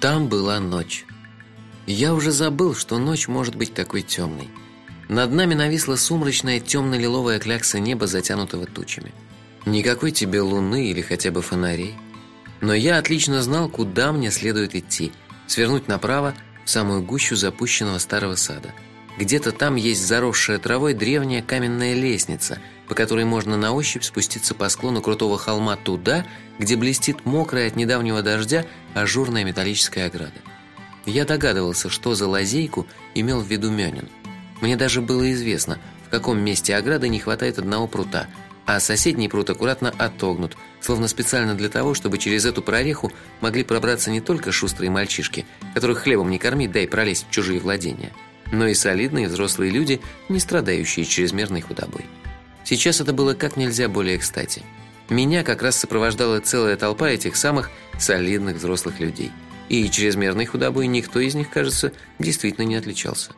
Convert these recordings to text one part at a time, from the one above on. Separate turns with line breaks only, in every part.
Там была ночь. Я уже забыл, что ночь может быть такой темной. Над нами нависла сумрачная темно-лиловая клякса неба, затянутого тучами. Никакой тебе луны или хотя бы фонарей. Но я отлично знал, куда мне следует идти. Свернуть направо в самую гущу запущенного старого сада. Где-то там есть заросшая травой древняя каменная лестница, по которой можно на ощупь спуститься по склону крутого холма туда, где блестит мокрая от недавнего дождя ажурная металлическая ограда. Я догадывался, что за лазейку имел в виду Мёнин. Мне даже было известно, в каком месте ограды не хватает одного прута, а соседний прут аккуратно отогнут, словно специально для того, чтобы через эту прореху могли пробраться не только шустрые мальчишки, которых хлебом не корми, дай пролезть в чужие владения, но и солидные взрослые люди, не страдающие чрезмерной худобой. Сейчас это было как нельзя более кстати. Меня как раз сопровождала целая толпа этих самых солидных взрослых людей. И чрезмерной худобой никто из них, кажется, действительно не отличался.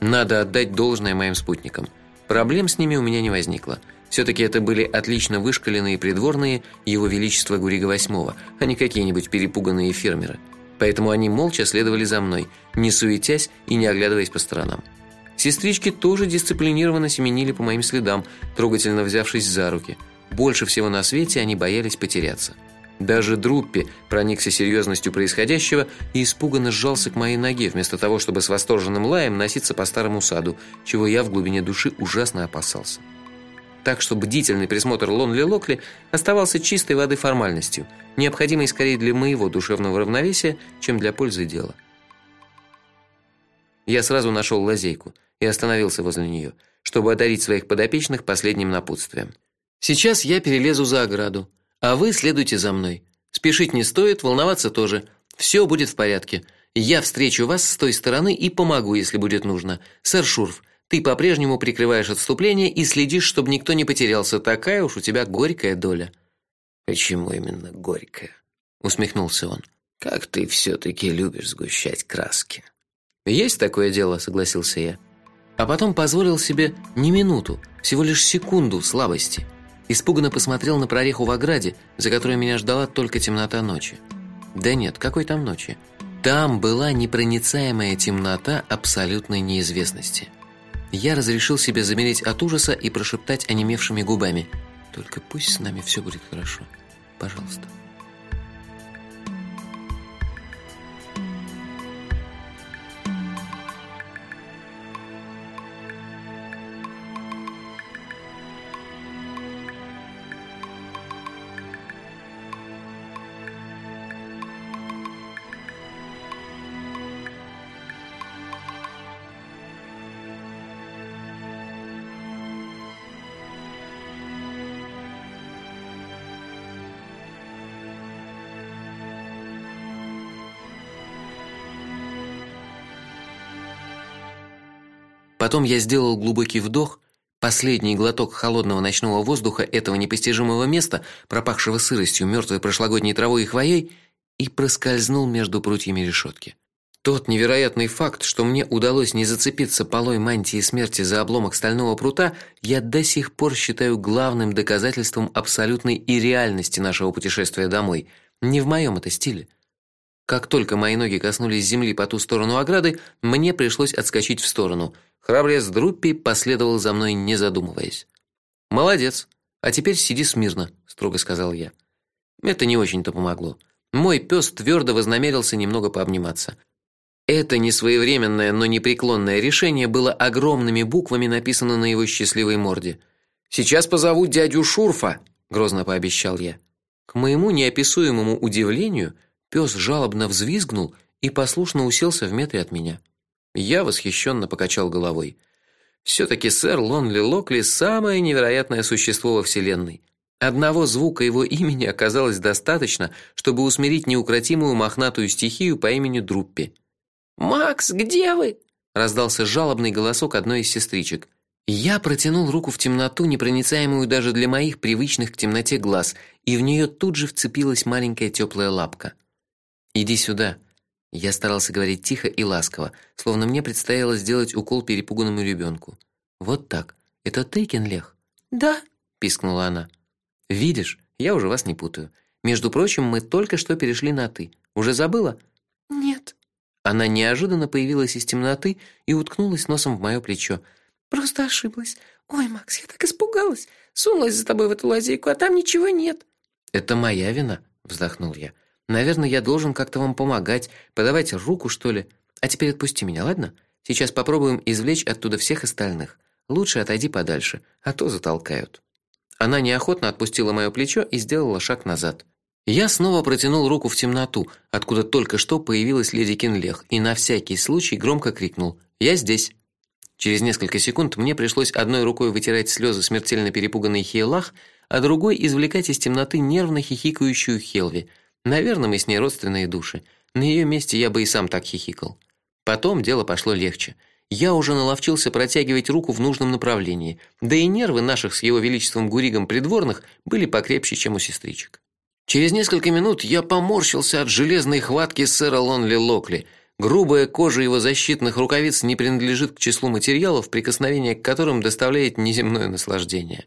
Надо отдать должное моим спутникам. Проблем с ними у меня не возникло. Все-таки это были отлично вышкаленные придворные Его Величества Гурига VIII, а не какие-нибудь перепуганные фермеры. Поэтому они молча следовали за мной, не суетясь и не оглядываясь по сторонам. Сестрички тоже дисциплинированно семенили по моим следам, трогательно взявшись за руки. Больше всего на свете они боялись потеряться. Даже Друппи проникся серьезностью происходящего и испуганно сжался к моей ноге, вместо того, чтобы с восторженным лаем носиться по старому саду, чего я в глубине души ужасно опасался. Так что бдительный присмотр Лонли Локли оставался чистой воды формальностью, необходимой скорее для моего душевного равновесия, чем для пользы дела. Я сразу нашел лазейку и остановился возле нее, чтобы одарить своих подопечных последним напутствием. Сейчас я перелезу за ограду, а вы следуйте за мной. Спешить не стоит, волноваться тоже. Все будет в порядке. Я встречу вас с той стороны и помогу, если будет нужно. Сэр Шурф, ты по-прежнему прикрываешь отступление и следишь, чтобы никто не потерялся. Такая уж у тебя горькая доля.
Почему именно горькая? усмехнулся он. Как ты все таки любишь сгущать краски.
Есть такое дело, согласился я. А потом позволил себе не минуту, всего лишь секунду слабости. Испуганно посмотрел на прореху в ограде, за которой меня ждала только темнота ночи. Да нет, какой там ночи? Там была непроницаемая темнота абсолютной неизвестности. Я разрешил себе замереть от ужаса и прошептать онемевшими губами: "Только пусть с нами все будет хорошо, пожалуйста". Потом я сделал глубокий вдох, последний глоток холодного ночного воздуха этого непостижимого места, пропахшего сыростью, мертвой прошлогодней травой и хвоей, и проскользнул между прутьями решетки. Тот невероятный факт, что мне удалось не зацепиться полой мантии смерти за обломок стального прута, я до сих пор считаю главным доказательством абсолютной и реальности нашего путешествия домой. Не в моем это стиле. Как только мои ноги коснулись земли по ту сторону ограды, мне пришлось отскочить в сторону. Храбрец Друппи последовал за мной, не задумываясь. Молодец. А теперь сиди смирно, строго сказал я. Это не очень-то помогло. Мой пес твердо вознамерился немного пообниматься. Это несвоевременное, но непреклонное решение было огромными буквами написано на его счастливой морде. Сейчас позову дядю Шурфа, грозно пообещал я. К моему неописуемому удивлению, пес жалобно взвизгнул и послушно уселся в метре от меня. Я восхищенно покачал головой. все таки сэр Лонли Локли самое невероятное существо во вселенной. Одного звука его имени оказалось достаточно, чтобы усмирить неукротимую мохнатую стихию по имени Друппи.
"Макс, где вы?"
раздался жалобный голосок одной из сестричек. Я протянул руку в темноту, непроницаемую даже для моих привычных к темноте глаз, и в нее тут же вцепилась маленькая теплая лапка. "Иди сюда", я старался говорить тихо и ласково, словно мне предстояло сделать укол перепуганному ребенку. Вот так. Это ты, Кенлех?
Да,
пискнула она. Видишь, я уже вас не путаю. Между прочим, мы только что перешли на ты. Уже забыла?
Нет.
Она неожиданно появилась из темноты и уткнулась носом в мое плечо.
Просто ошиблась. Ой, Макс, я так испугалась. Сунулась за тобой в эту лазейку, а там ничего нет.
Это моя вина, вздохнул я. Наверное, я должен как-то вам помогать, подавать руку, что ли. А теперь отпусти меня, ладно? Сейчас попробуем извлечь оттуда всех остальных. Лучше отойди подальше, а то затолкают. Она неохотно отпустила мое плечо и сделала шаг назад. Я снова протянул руку в темноту, откуда только что появилась леди Кинлех, и на всякий случай громко крикнул: "Я здесь!" Через несколько секунд мне пришлось одной рукой вытирать слезы смертельно перепуганной Хейлах, а другой извлекать из темноты нервно хихикающую Хелви. Наверное, мы с ней родственные души. На ее месте я бы и сам так хихикал. Потом дело пошло легче. Я уже наловчился протягивать руку в нужном направлении, да и нервы наших с его величеством гуригом придворных были покрепче, чем у сестричек. Через несколько минут я поморщился от железной хватки сэра Лонли Локли. Грубая кожа его защитных рукавиц не принадлежит к числу материалов, прикосновение к которым доставляет неземное наслаждение.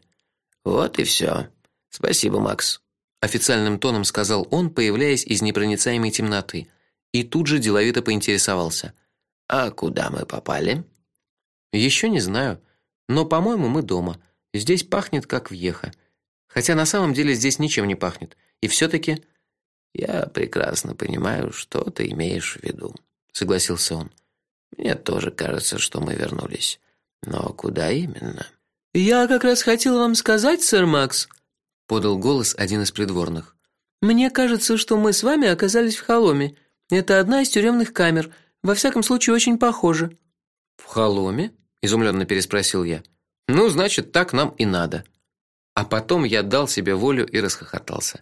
Вот и все. Спасибо, Макс,
официальным тоном сказал он, появляясь из непроницаемой темноты, и тут же деловито поинтересовался:
а куда мы попали?
Еще не знаю, но, по-моему, мы дома. Здесь пахнет как в Ехо. Хотя на самом деле здесь ничем не пахнет. И все таки
я прекрасно понимаю, что ты имеешь в виду, согласился он. Мне тоже кажется, что мы вернулись. Но куда именно?
Я как раз хотел вам сказать, сэр Макс, подал голос один из придворных. Мне кажется, что мы с вами оказались в Холоме. Это одна из тюремных камер. Во всяком случае, очень похоже.
В Холоме? изумленно переспросил я. Ну, значит, так нам и надо. А потом я дал себе волю и расхохотался.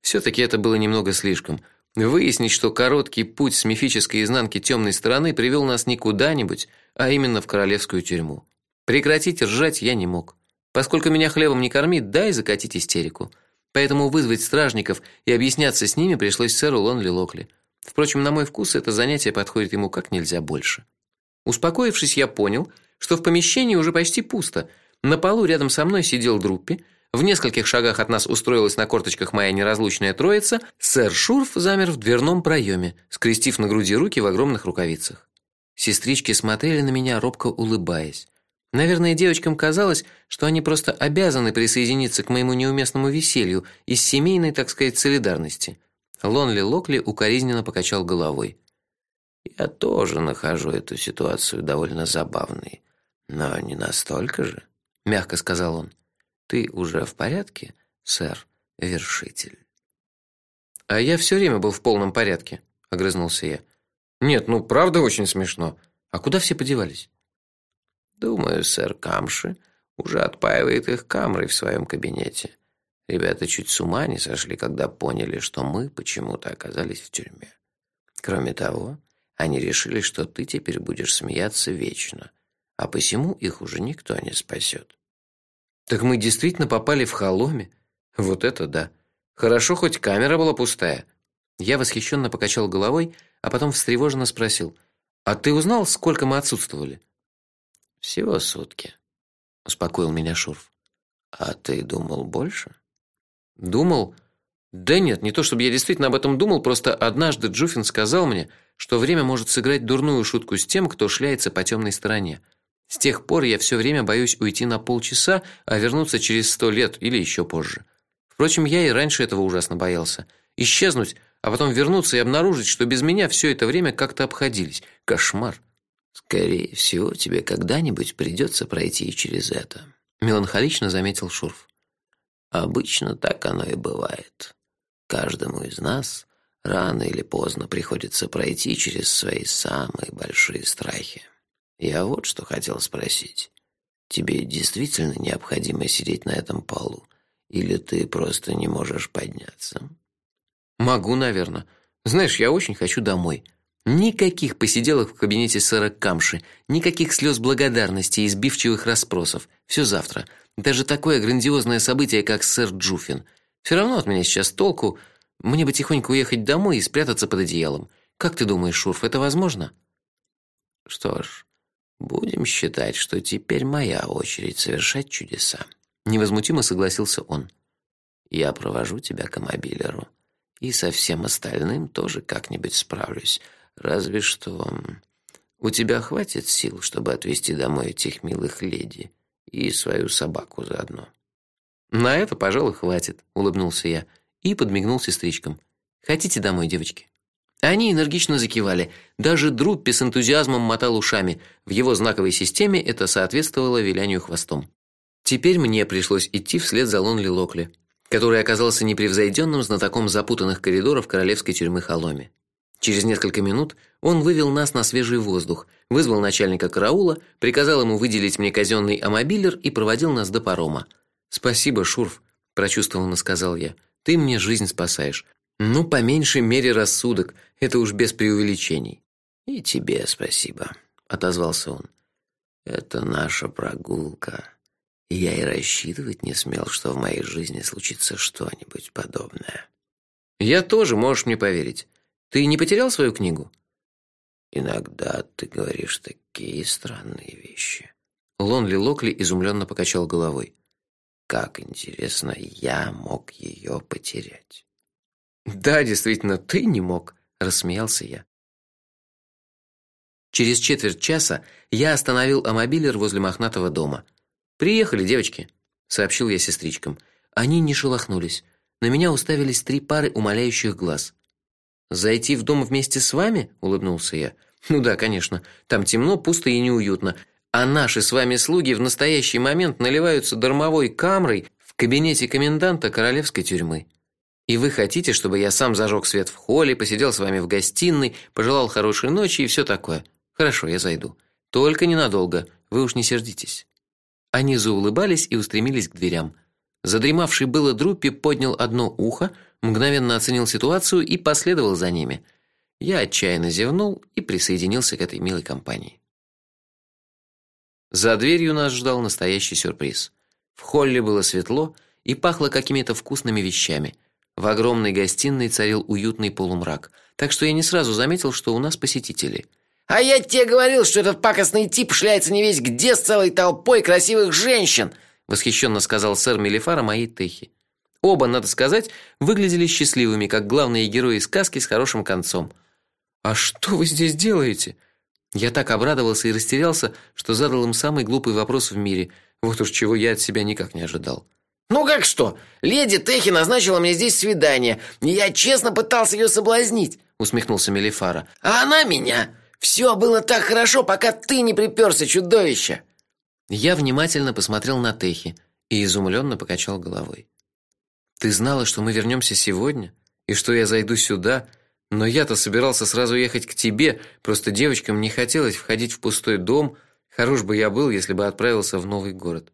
все таки это было немного слишком. Выяснить, что короткий путь с мифической изнанки темной стороны привел нас не куда-нибудь, а именно в королевскую тюрьму. Прекратить ржать я не мог. Поскольку меня хлебом не кормит, дай закатить истерику. Поэтому вызвать стражников и объясняться с ними пришлось сэру Лонли Локли. Впрочем, на мой вкус это занятие подходит ему как нельзя больше. Успокоившись, я понял, что в помещении уже почти пусто. На полу рядом со мной сидел Друппи, в нескольких шагах от нас устроилась на корточках моя неразлучная троица, сэр Шурф замер в дверном проеме, скрестив на груди руки в огромных рукавицах. Сестрички смотрели на меня робко улыбаясь. Наверное, девочкам казалось, что они просто обязаны присоединиться к моему неуместному веселью из семейной, так сказать, солидарности. Лонли Локли укоризненно покачал головой.
Я тоже нахожу эту ситуацию довольно забавной, но не настолько же, мягко сказал он. Ты уже в порядке, сэр вершитель?
А я все время был в полном порядке, огрызнулся я. Нет, ну правда очень смешно. А куда все подевались?
Думаю, сэр Камши уже отпаивает их камрой в своем кабинете. Ребята чуть с ума не сошли, когда поняли, что мы почему-то оказались в тюрьме. Кроме того, они решили, что ты теперь будешь смеяться вечно, а посему их уже никто не спасет.
Так мы действительно попали в холоме? Вот это да. Хорошо хоть камера была пустая. Я восхищенно покачал головой, а потом встревоженно спросил: "А ты узнал, сколько мы отсутствовали?"
"Всего сутки", успокоил меня Шурф. "А ты думал больше?"
Думал? Да нет, не то чтобы я действительно об этом думал, просто однажды Джуфин сказал мне, что время может сыграть дурную шутку с тем, кто шляется по темной стороне. С тех пор я все время боюсь уйти на полчаса, а вернуться через сто лет или еще позже. Впрочем, я и раньше этого ужасно боялся. Исчезнуть, а потом вернуться и обнаружить, что без меня все это время как-то обходились. Кошмар.
Скорее всего, тебе когда-нибудь придется пройти через это,
меланхолично заметил Шурф.
Обычно так оно и бывает. Каждому из нас рано или поздно приходится пройти через свои самые большие страхи. Я вот что хотел спросить. Тебе действительно необходимо сидеть на этом полу, или ты просто не можешь подняться?
Могу, наверное. Знаешь, я очень хочу домой. Никаких посиделок в кабинете сэра Камши, никаких слез благодарности и сбивчивых расспросов. Все завтра. Даже такое грандиозное событие, как сэр Джуфин. Все равно от меня сейчас толку. Мне бы тихонько уехать домой и спрятаться под одеялом. Как ты думаешь, Шурф, это возможно?
Что ж, будем считать, что теперь моя очередь совершать чудеса.
Невозмутимо согласился он.
Я провожу тебя к мобилеру. И со всем остальным тоже как-нибудь справлюсь. Разве что у тебя хватит сил, чтобы отвезти домой этих милых леди и свою собаку заодно.
На это, пожалуй, хватит, улыбнулся я и подмигнул сестричкам. Хотите домой, девочки? Они энергично закивали. Даже Друппи с энтузиазмом мотал ушами. В его знаковой системе это соответствовало вилянию хвостом. Теперь мне пришлось идти вслед за Лонли Локли, который оказался непревзойденным знатоком запутанных коридоров королевской тюрьмы Холоми. Через несколько минут он вывел нас на свежий воздух, вызвал начальника караула, приказал ему выделить мне казенный амобилер и проводил нас до парома. "Спасибо, Шурф", прочувствованно сказал я. "Ты мне жизнь спасаешь. Ну, по меньшей мере рассудок, это уж без преувеличений".
"И тебе спасибо", отозвался он. "Это наша прогулка. Я и рассчитывать не смел, что в моей жизни случится что-нибудь подобное".
"Я тоже, можешь мне поверить. Ты не потерял свою книгу?"
Иногда ты говоришь такие странные вещи.
Лонли Локли изумленно покачал головой.
Как интересно, я мог ее потерять.
Да, действительно, ты не мог, рассмеялся я. Через четверть часа я остановил амобилер возле мохнатого дома. Приехали, девочки, сообщил я сестричкам. Они не шелохнулись. На меня уставились три пары умоляющих глаз. Зайти в дом вместе с вами? улыбнулся я. Ну да, конечно. Там темно, пусто и неуютно. А наши с вами слуги в настоящий момент наливаются дармовой камрой в кабинете коменданта королевской тюрьмы. И вы хотите, чтобы я сам зажег свет в холле, посидел с вами в гостиной, пожелал хорошей ночи и все такое? Хорошо, я зайду. Только ненадолго. Вы уж не сердитесь. Они заулыбались и устремились к дверям. Задремавший было Друппи поднял одно ухо, мгновенно оценил ситуацию и последовал за ними. Я отчаянно зевнул и присоединился к этой милой компании. За дверью нас ждал настоящий сюрприз. В холле было светло и пахло какими-то вкусными вещами. В огромной гостиной царил уютный полумрак, так что я не сразу заметил, что у нас посетители.
А я тебе говорил, что этот пакостный тип шляется не весь где с целой толпой красивых женщин,
восхищенно сказал сэр Мелифара моей Техи. Оба, надо сказать, выглядели счастливыми, как главные герои сказки с хорошим концом. А что вы здесь делаете? Я так обрадовался и растерялся, что задал им самый глупый вопрос в мире. Вот уж чего я от себя никак не ожидал.
Ну как что? Леди Техи назначила мне здесь свидание, и я честно пытался ее соблазнить, усмехнулся Мелифара. А она меня. Все было так хорошо, пока ты не приперся, чудовище.
Я внимательно посмотрел на Техи и изумленно покачал головой. Ты знала, что мы вернемся сегодня и что я зайду сюда, но я-то собирался сразу ехать к тебе, просто девочкам не хотелось входить в пустой дом. Хорош бы я был, если бы отправился в новый город.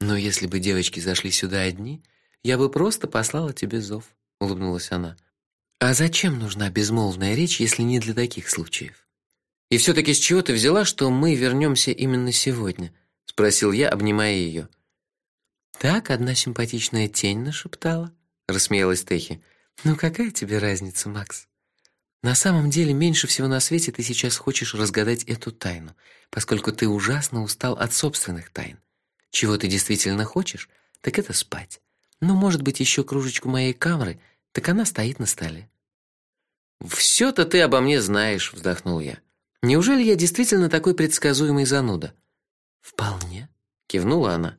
Но если бы девочки зашли сюда одни, я бы просто послала тебе зов, улыбнулась она. А зачем нужна безмолвная речь, если не для таких случаев? И все таки с чего ты взяла, что мы вернемся именно сегодня? спросил я, обнимая ее. Так одна симпатичная тень нашептала, рассмеялась Техи. Ну какая тебе разница, Макс? На самом деле, меньше всего на свете ты сейчас хочешь разгадать эту тайну, поскольку ты ужасно устал от собственных тайн. Чего ты действительно хочешь, так это спать. Ну, может быть, еще кружечку моей камры, так она стоит на столе. все то ты обо мне знаешь, вздохнул я. Неужели я действительно такой предсказуемый зануда? Вполне, кивнула она.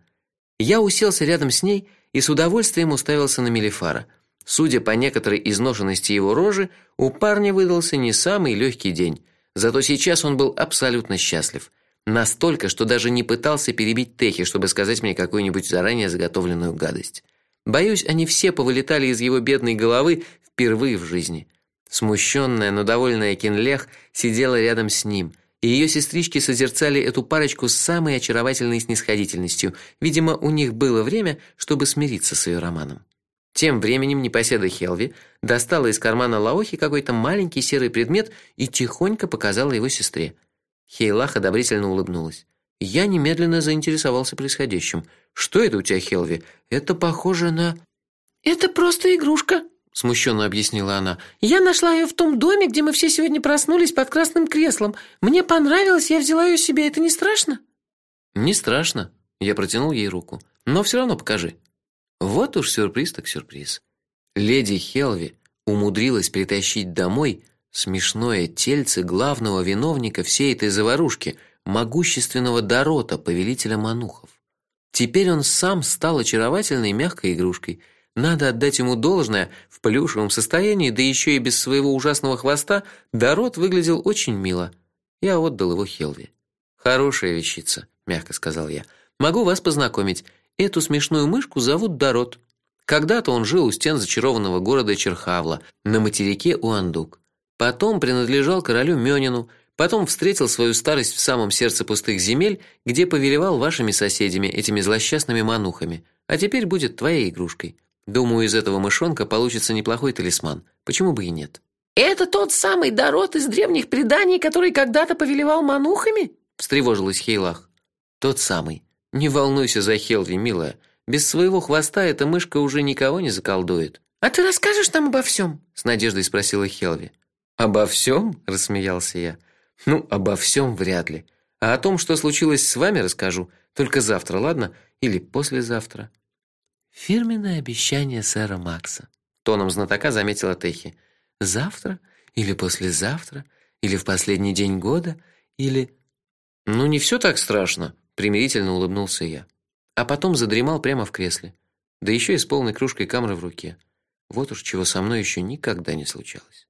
Я уселся рядом с ней и с удовольствием уставился на Мелифара. Судя по некоторой изношенности его рожи, у парня выдался не самый легкий день. Зато сейчас он был абсолютно счастлив, настолько, что даже не пытался перебить Техи, чтобы сказать мне какую-нибудь заранее заготовленную гадость. Боюсь, они все повылетали из его бедной головы впервые в жизни. Смущенная, но довольная Кинлех сидела рядом с ним, и ее сестрички созерцали эту парочку с самой очаровательной снисходительностью. Видимо, у них было время, чтобы смириться с ее романом. Тем временем непоседа Хелви достала из кармана Лаохи какой-то маленький серый предмет и тихонько показала его сестре. Хейлах одобрительно улыбнулась. Я немедленно заинтересовался происходящим. Что это у тебя, Хелви? Это похоже на
Это просто игрушка,
смущенно объяснила она.
Я нашла ее в том доме, где мы все сегодня проснулись под красным креслом. Мне понравилось, я взяла ее себе. Это не страшно?
Не страшно. Я протянул ей руку. Но все равно покажи. Вот уж сюрприз так сюрприз. Леди Хелви умудрилась притащить домой Смешное тельце главного виновника всей этой заварушки, могущественного Дорота, повелителя манухов. Теперь он сам стал очаровательной мягкой игрушкой. Надо отдать ему должное, в плюшевом состоянии, да еще и без своего ужасного хвоста, Дорот выглядел очень мило. Я отдал его Хелви. Хорошая вещица, мягко сказал я. Могу вас познакомить. Эту смешную мышку зовут Дорот. Когда-то он жил у стен зачарованного города Черхавла на материке Уандук. Потом принадлежал королю Мёнину, потом встретил свою старость в самом сердце пустых земель, где повелевал вашими соседями, этими злосчастными манухами, а теперь будет твоей игрушкой. Думаю, из этого мышонка получится неплохой талисман. Почему бы и нет?
Это тот самый Дорот из древних преданий, который когда-то повелевал манухами?
встревожилась Хейлах. Тот самый. Не волнуйся за Хелви, милая. Без своего хвоста эта мышка уже никого не заколдует.
А ты расскажешь нам обо всем?
с надеждой спросила Хелви. Обо всем? рассмеялся я. Ну, обо всем вряд ли. А о том, что случилось с вами, расскажу только завтра, ладно? Или послезавтра.
Фирменное обещание сэра Макса,
тоном знатока заметила Техи.
Завтра или послезавтра, или в последний день года, или
Ну не все так страшно, примирительно улыбнулся я а потом задремал прямо в кресле, да еще и с полной кружкой камры в руке. Вот уж чего со мной еще никогда не случалось.